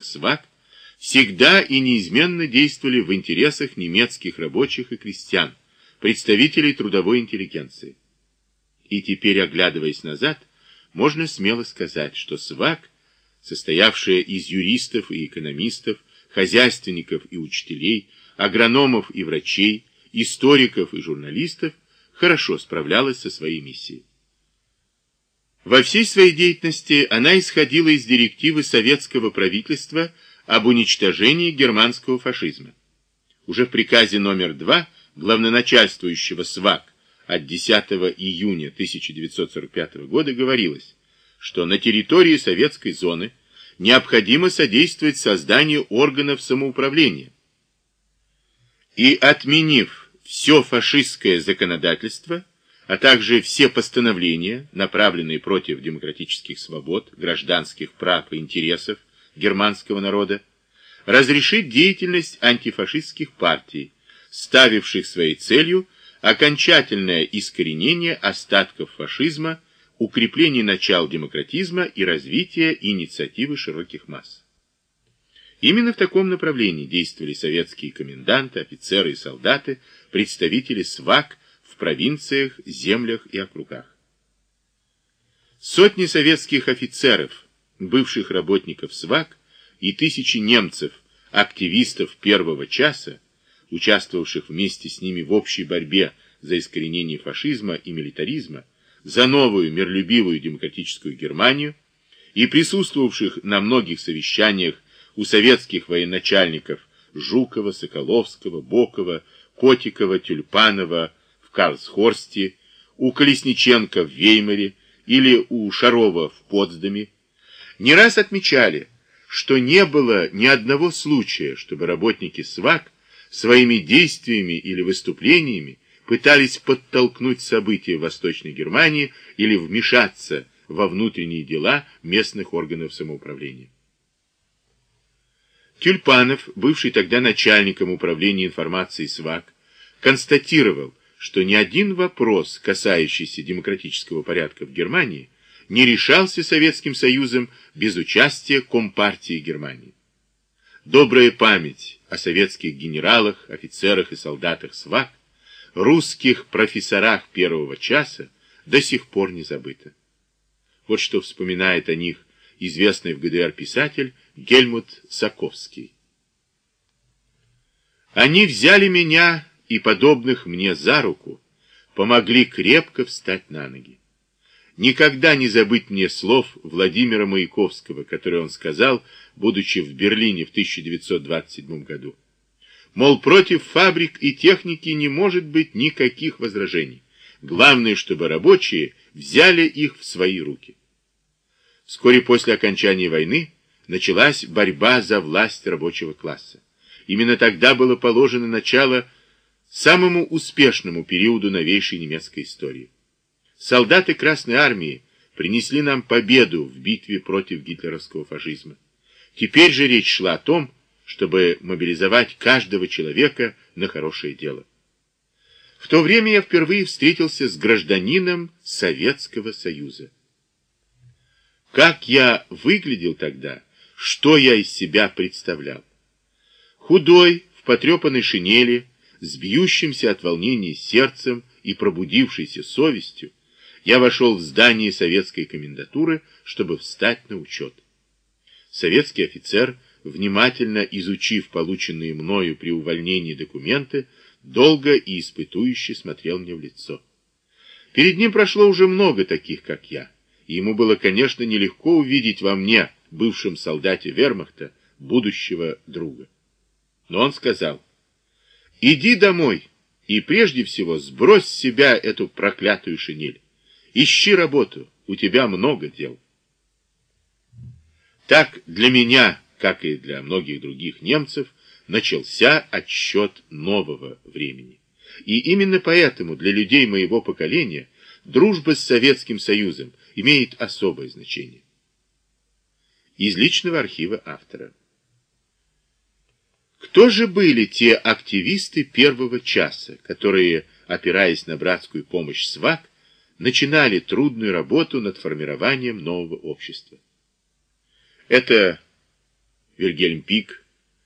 СВАК всегда и неизменно действовали в интересах немецких рабочих и крестьян, представителей трудовой интеллигенции. И теперь, оглядываясь назад, можно смело сказать, что СВАК, состоявшая из юристов и экономистов, хозяйственников и учителей, агрономов и врачей, историков и журналистов, хорошо справлялась со своей миссией. Во всей своей деятельности она исходила из директивы советского правительства об уничтожении германского фашизма. Уже в приказе номер 2 главноначальствующего СВАК от 10 июня 1945 года говорилось, что на территории советской зоны необходимо содействовать созданию органов самоуправления. И отменив все фашистское законодательство, а также все постановления, направленные против демократических свобод, гражданских прав и интересов германского народа, разрешить деятельность антифашистских партий, ставивших своей целью окончательное искоренение остатков фашизма, укрепление начал демократизма и развитие инициативы широких масс. Именно в таком направлении действовали советские коменданты, офицеры и солдаты, представители СВАК, провинциях, землях и округах. Сотни советских офицеров, бывших работников СВАК и тысячи немцев, активистов первого часа, участвовавших вместе с ними в общей борьбе за искоренение фашизма и милитаризма, за новую миролюбивую демократическую Германию и присутствовавших на многих совещаниях у советских военачальников Жукова, Соколовского, Бокова, Котикова, Тюльпанова, Карлсхорсте, у Колесниченко в Веймаре или у Шарова в Потсдаме, не раз отмечали, что не было ни одного случая, чтобы работники СВАК своими действиями или выступлениями пытались подтолкнуть события в Восточной Германии или вмешаться во внутренние дела местных органов самоуправления. Тюльпанов, бывший тогда начальником управления информацией СВАК, констатировал, что ни один вопрос, касающийся демократического порядка в Германии, не решался Советским Союзом без участия Компартии Германии. Добрая память о советских генералах, офицерах и солдатах СВАК, русских профессорах первого часа до сих пор не забыта. Вот что вспоминает о них известный в ГДР писатель Гельмут Саковский. Они взяли меня и подобных мне за руку помогли крепко встать на ноги. Никогда не забыть мне слов Владимира Маяковского, которые он сказал, будучи в Берлине в 1927 году. Мол, против фабрик и техники не может быть никаких возражений. Главное, чтобы рабочие взяли их в свои руки. Вскоре после окончания войны началась борьба за власть рабочего класса. Именно тогда было положено начало самому успешному периоду новейшей немецкой истории. Солдаты Красной Армии принесли нам победу в битве против гитлеровского фашизма. Теперь же речь шла о том, чтобы мобилизовать каждого человека на хорошее дело. В то время я впервые встретился с гражданином Советского Союза. Как я выглядел тогда, что я из себя представлял? Худой, в потрепанной шинели, с бьющимся от волнения сердцем и пробудившейся совестью, я вошел в здание советской комендатуры, чтобы встать на учет. Советский офицер, внимательно изучив полученные мною при увольнении документы, долго и испытующе смотрел мне в лицо. Перед ним прошло уже много таких, как я, и ему было, конечно, нелегко увидеть во мне, бывшем солдате вермахта, будущего друга. Но он сказал, Иди домой и прежде всего сбрось с себя эту проклятую шинель. Ищи работу, у тебя много дел. Так для меня, как и для многих других немцев, начался отсчет нового времени. И именно поэтому для людей моего поколения дружба с Советским Союзом имеет особое значение. Из личного архива автора. Кто же были те активисты первого часа, которые, опираясь на братскую помощь СВАК, начинали трудную работу над формированием нового общества? Это Вильгельм Пик,